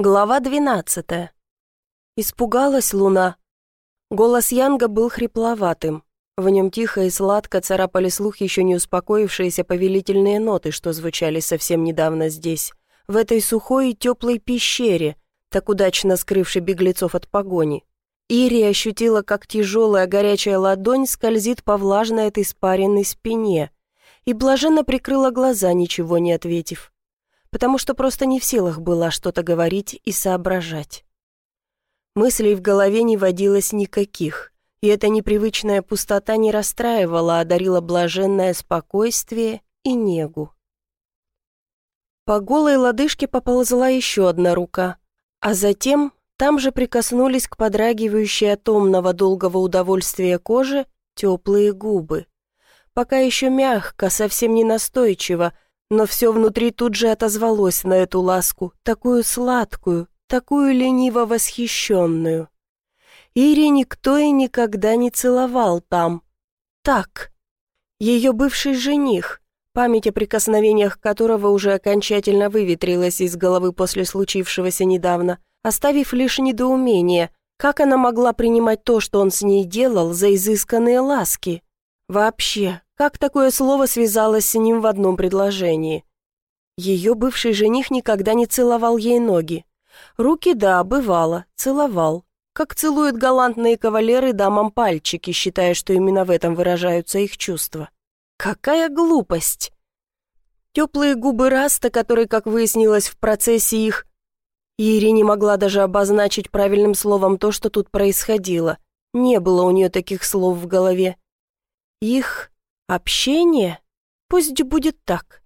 Глава двенадцатая. Испугалась луна. Голос Янга был хрипловатым. В нем тихо и сладко царапали слух еще не успокоившиеся повелительные ноты, что звучали совсем недавно здесь, в этой сухой и теплой пещере, так удачно скрывшей беглецов от погони. Ири ощутила, как тяжелая горячая ладонь скользит по влажной этой спаренной спине, и блаженно прикрыла глаза, ничего не ответив потому что просто не в силах была что-то говорить и соображать. Мыслей в голове не водилось никаких, и эта непривычная пустота не расстраивала, а дарила блаженное спокойствие и негу. По голой лодыжке поползла еще одна рука, а затем там же прикоснулись к подрагивающей от томного долгого удовольствия кожи теплые губы. Пока еще мягко, совсем не настойчиво, но все внутри тут же отозвалось на эту ласку, такую сладкую, такую лениво восхищенную. Ире никто и никогда не целовал там. Так. Ее бывший жених, память о прикосновениях которого уже окончательно выветрилась из головы после случившегося недавно, оставив лишь недоумение, как она могла принимать то, что он с ней делал, за изысканные ласки. Вообще, как такое слово связалось с ним в одном предложении? Ее бывший жених никогда не целовал ей ноги. Руки, да, бывало, целовал. Как целуют галантные кавалеры дамам пальчики, считая, что именно в этом выражаются их чувства. Какая глупость! Теплые губы Раста, который, как выяснилось в процессе их... Ири не могла даже обозначить правильным словом то, что тут происходило. Не было у нее таких слов в голове. Их Общение? Пусть будет так.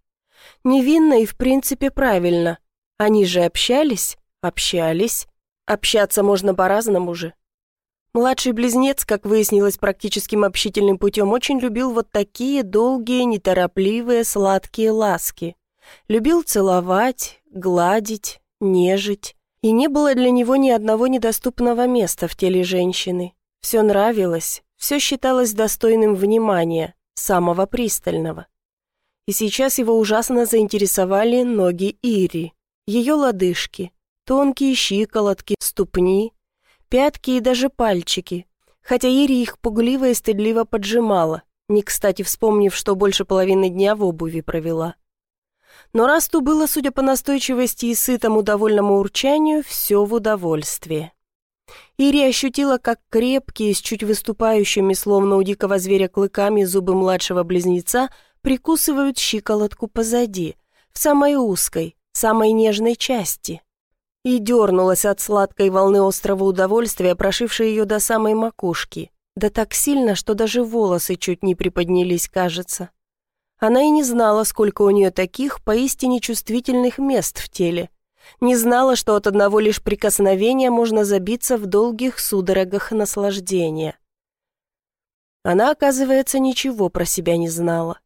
Невинно и в принципе правильно. Они же общались? Общались. Общаться можно по-разному же. Младший близнец, как выяснилось практическим общительным путем, очень любил вот такие долгие, неторопливые, сладкие ласки. Любил целовать, гладить, нежить. И не было для него ни одного недоступного места в теле женщины. Все нравилось, все считалось достойным внимания, самого пристального. И сейчас его ужасно заинтересовали ноги Ири, ее лодыжки, тонкие щиколотки, ступни, пятки и даже пальчики, хотя Ири их пугливо и стыдливо поджимала, не кстати вспомнив, что больше половины дня в обуви провела. Но Расту было, судя по настойчивости и сытому довольному урчанию, все в удовольствие. Ири ощутила, как крепкие, с чуть выступающими, словно у дикого зверя клыками, зубы младшего близнеца прикусывают щиколотку позади, в самой узкой, самой нежной части. И дернулась от сладкой волны острого удовольствия, прошившей ее до самой макушки, да так сильно, что даже волосы чуть не приподнялись, кажется. Она и не знала, сколько у нее таких поистине чувствительных мест в теле, не знала, что от одного лишь прикосновения можно забиться в долгих судорогах наслаждения. Она, оказывается, ничего про себя не знала.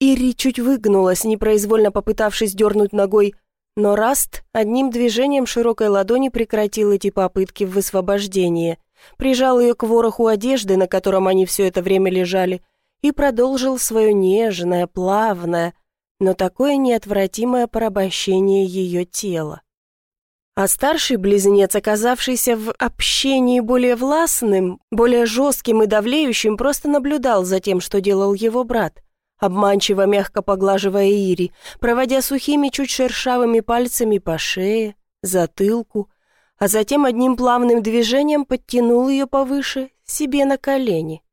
Ири чуть выгнулась, непроизвольно попытавшись дернуть ногой, но Раст одним движением широкой ладони прекратил эти попытки в высвобождении, прижал ее к вороху одежды, на котором они все это время лежали, и продолжил свое нежное, плавное, но такое неотвратимое порабощение ее тела. А старший близнец, оказавшийся в общении более властным, более жестким и давлеющим, просто наблюдал за тем, что делал его брат, обманчиво мягко поглаживая Ири, проводя сухими, чуть шершавыми пальцами по шее, затылку, а затем одним плавным движением подтянул ее повыше, себе на колени.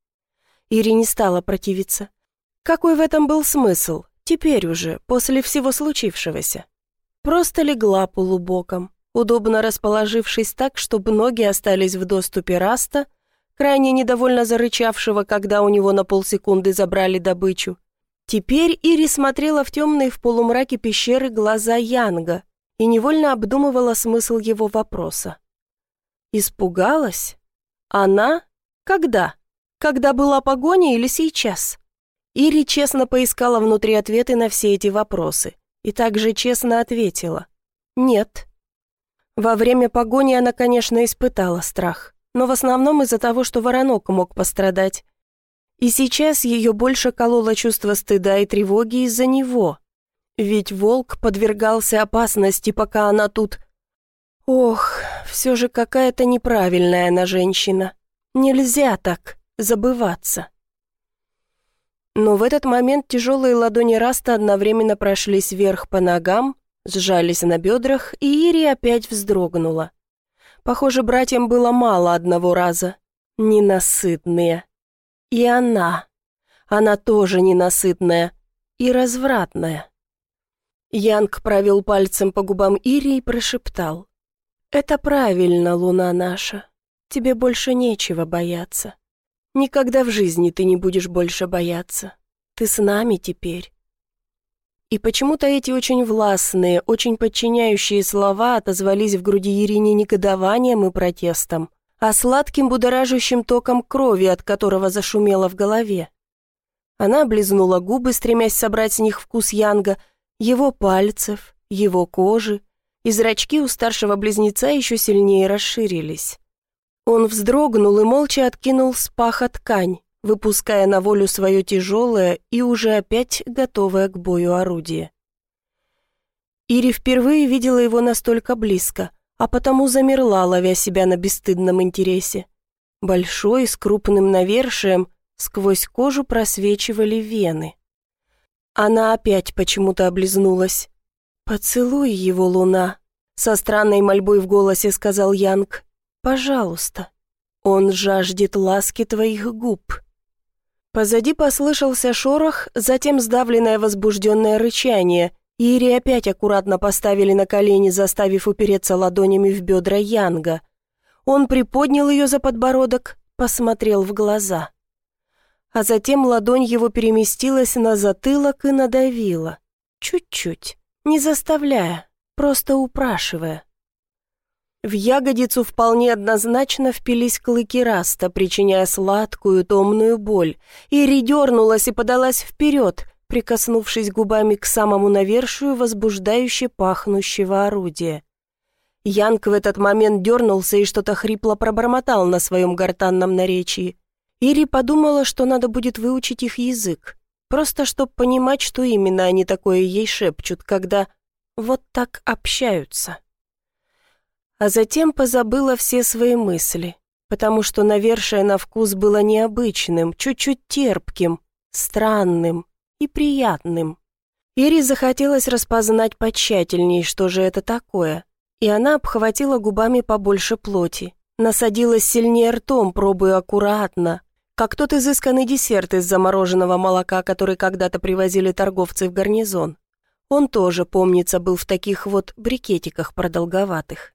Ири не стала противиться. Какой в этом был смысл? Теперь уже, после всего случившегося. Просто легла полубоком, удобно расположившись так, чтобы ноги остались в доступе Раста, крайне недовольно зарычавшего, когда у него на полсекунды забрали добычу. Теперь Ири смотрела в темные в полумраке пещеры глаза Янга и невольно обдумывала смысл его вопроса. Испугалась? Она? Когда? Когда была погоня или сейчас? Ири честно поискала внутри ответы на все эти вопросы и также честно ответила «нет». Во время погони она, конечно, испытала страх, но в основном из-за того, что воронок мог пострадать. И сейчас ее больше кололо чувство стыда и тревоги из-за него. Ведь волк подвергался опасности, пока она тут... Ох, все же какая-то неправильная она женщина. Нельзя так забываться. Но в этот момент тяжелые ладони Раста одновременно прошлись вверх по ногам, сжались на бедрах, и Ири опять вздрогнула. Похоже, братьям было мало одного раза. Ненасытные. И она. Она тоже ненасытная и развратная. Янг провел пальцем по губам Ири и прошептал. «Это правильно, луна наша. Тебе больше нечего бояться. Никогда в жизни ты не будешь больше бояться. Ты с нами теперь». И почему-то эти очень властные, очень подчиняющие слова отозвались в груди Ирине негодованием и протестом, а сладким будоражащим током крови, от которого зашумело в голове. Она облизнула губы, стремясь собрать с них вкус Янга, его пальцев, его кожи, и зрачки у старшего близнеца еще сильнее расширились. Он вздрогнул и молча откинул с паха ткань, выпуская на волю свое тяжелое и уже опять готовое к бою орудие. Ири впервые видела его настолько близко, а потому замерла, ловя себя на бесстыдном интересе. Большой, с крупным навершием, сквозь кожу просвечивали вены. Она опять почему-то облизнулась. «Поцелуй его, луна», — со странной мольбой в голосе сказал Янг. «Пожалуйста. Он жаждет ласки твоих губ». Позади послышался шорох, затем сдавленное возбужденное рычание. Ири опять аккуратно поставили на колени, заставив упереться ладонями в бедра Янга. Он приподнял ее за подбородок, посмотрел в глаза. А затем ладонь его переместилась на затылок и надавила. Чуть-чуть, не заставляя, просто упрашивая. В ягодицу вполне однозначно впились клыки раста, причиняя сладкую, томную боль. Ири дернулась и подалась вперед, прикоснувшись губами к самому навершию возбуждающе пахнущего орудия. Янг в этот момент дернулся и что-то хрипло пробормотал на своем гортанном наречии. Ири подумала, что надо будет выучить их язык, просто чтобы понимать, что именно они такое ей шепчут, когда вот так общаются а затем позабыла все свои мысли, потому что навершие на вкус было необычным, чуть-чуть терпким, странным и приятным. Ире захотелось распознать потщательней, что же это такое, и она обхватила губами побольше плоти, насадилась сильнее ртом, пробуя аккуратно, как тот изысканный десерт из замороженного молока, который когда-то привозили торговцы в гарнизон. Он тоже, помнится, был в таких вот брикетиках продолговатых.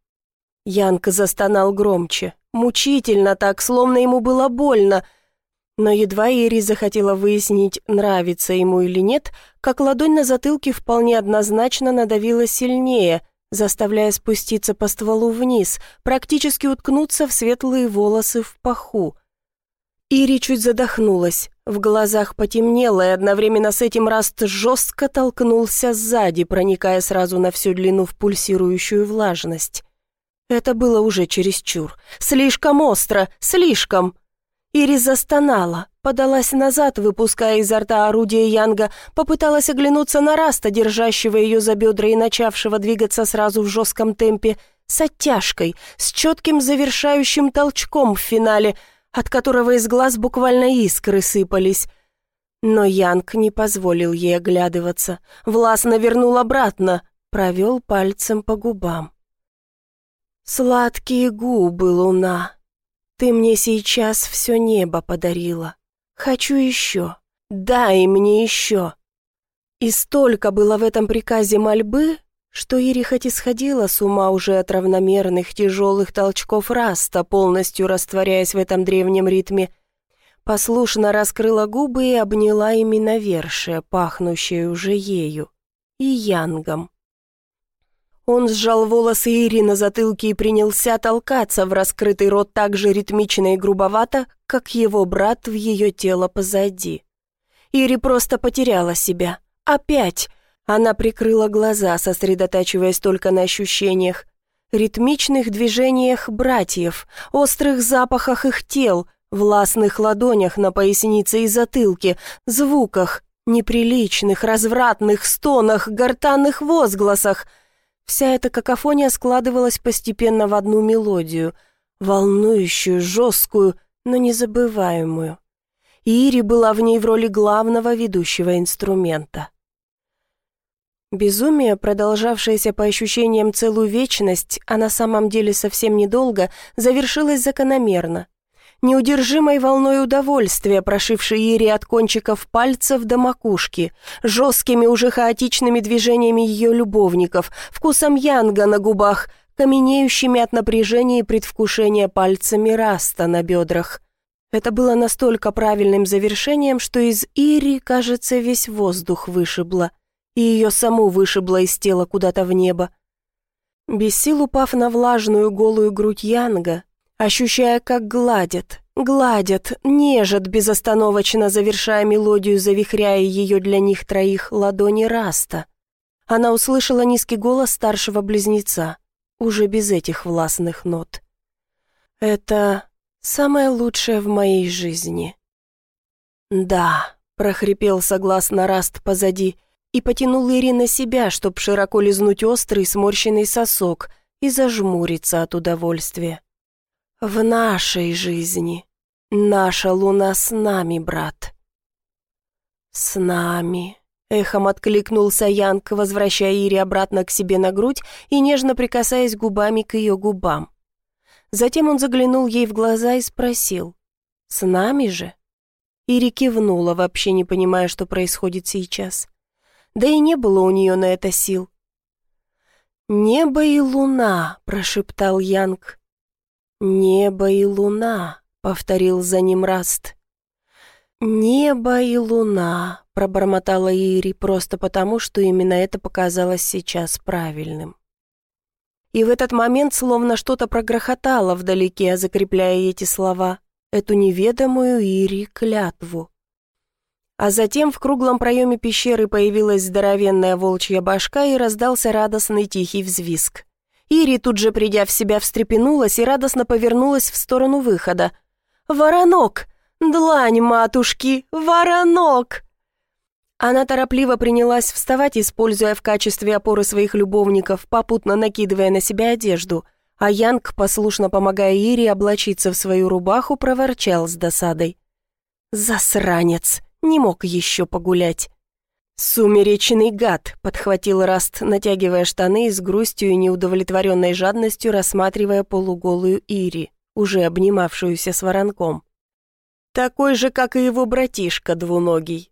Янка застонал громче, мучительно так, словно ему было больно. Но едва Ири захотела выяснить, нравится ему или нет, как ладонь на затылке вполне однозначно надавила сильнее, заставляя спуститься по стволу вниз, практически уткнуться в светлые волосы в паху. Ири чуть задохнулась, в глазах потемнело, и одновременно с этим Раст жестко толкнулся сзади, проникая сразу на всю длину в пульсирующую влажность. Это было уже чересчур. Слишком остро, слишком. Ирис застонала, подалась назад, выпуская изо рта орудие Янга, попыталась оглянуться на Раста, держащего ее за бедра и начавшего двигаться сразу в жестком темпе, с оттяжкой, с четким завершающим толчком в финале, от которого из глаз буквально искры сыпались. Но Янг не позволил ей оглядываться, властно вернул обратно, провел пальцем по губам. Сладкие губы, луна. Ты мне сейчас все небо подарила. Хочу еще. Дай мне еще. И столько было в этом приказе мольбы, что Ири хоть исходила с ума уже от равномерных тяжелых толчков раста, полностью растворяясь в этом древнем ритме, послушно раскрыла губы и обняла ими навершие, пахнущее уже ею, и янгом. Он сжал волосы Ири на затылке и принялся толкаться в раскрытый рот так же ритмично и грубовато, как его брат в ее тело позади. Ири просто потеряла себя. Опять! Она прикрыла глаза, сосредотачиваясь только на ощущениях, ритмичных движениях братьев, острых запахах их тел, властных ладонях на пояснице и затылке, звуках, неприличных, развратных стонах, гортанных возгласах — Вся эта какофония складывалась постепенно в одну мелодию, волнующую, жесткую, но незабываемую. Ири была в ней в роли главного ведущего инструмента. Безумие, продолжавшееся по ощущениям целую вечность, а на самом деле совсем недолго, завершилось закономерно. Неудержимой волной удовольствия, прошившей Ири от кончиков пальцев до макушки, жесткими уже хаотичными движениями ее любовников, вкусом янга на губах, каменеющими от напряжения и предвкушения пальцами раста на бедрах. Это было настолько правильным завершением, что из Ири, кажется, весь воздух вышибло, и ее саму вышибло из тела куда-то в небо. Без сил упав на влажную голую грудь Янга, ощущая, как гладят, гладят, нежат безостановочно, завершая мелодию, завихряя ее для них троих ладони Раста. Она услышала низкий голос старшего близнеца, уже без этих властных нот. «Это самое лучшее в моей жизни». «Да», — прохрипел согласно Раст позади и потянул Ири на себя, чтоб широко лизнуть острый сморщенный сосок и зажмуриться от удовольствия. «В нашей жизни. Наша луна с нами, брат». «С нами», — эхом откликнулся Янг, возвращая Ири обратно к себе на грудь и нежно прикасаясь губами к ее губам. Затем он заглянул ей в глаза и спросил, «С нами же?» Ири кивнула, вообще не понимая, что происходит сейчас. Да и не было у нее на это сил. «Небо и луна», — прошептал Янг. «Небо и луна», — повторил за ним Раст. «Небо и луна», — пробормотала Ири просто потому, что именно это показалось сейчас правильным. И в этот момент словно что-то прогрохотало вдалеке, закрепляя эти слова, эту неведомую Ири клятву. А затем в круглом проеме пещеры появилась здоровенная волчья башка и раздался радостный тихий взвизг. Ири, тут же придя в себя, встрепенулась и радостно повернулась в сторону выхода. «Воронок! Длань, матушки! Воронок!» Она торопливо принялась вставать, используя в качестве опоры своих любовников, попутно накидывая на себя одежду, а Янг, послушно помогая Ире облачиться в свою рубаху, проворчал с досадой. «Засранец! Не мог еще погулять!» «Сумеречный гад!» — подхватил Раст, натягивая штаны и с грустью и неудовлетворенной жадностью рассматривая полуголую Ири, уже обнимавшуюся с воронком. «Такой же, как и его братишка двуногий,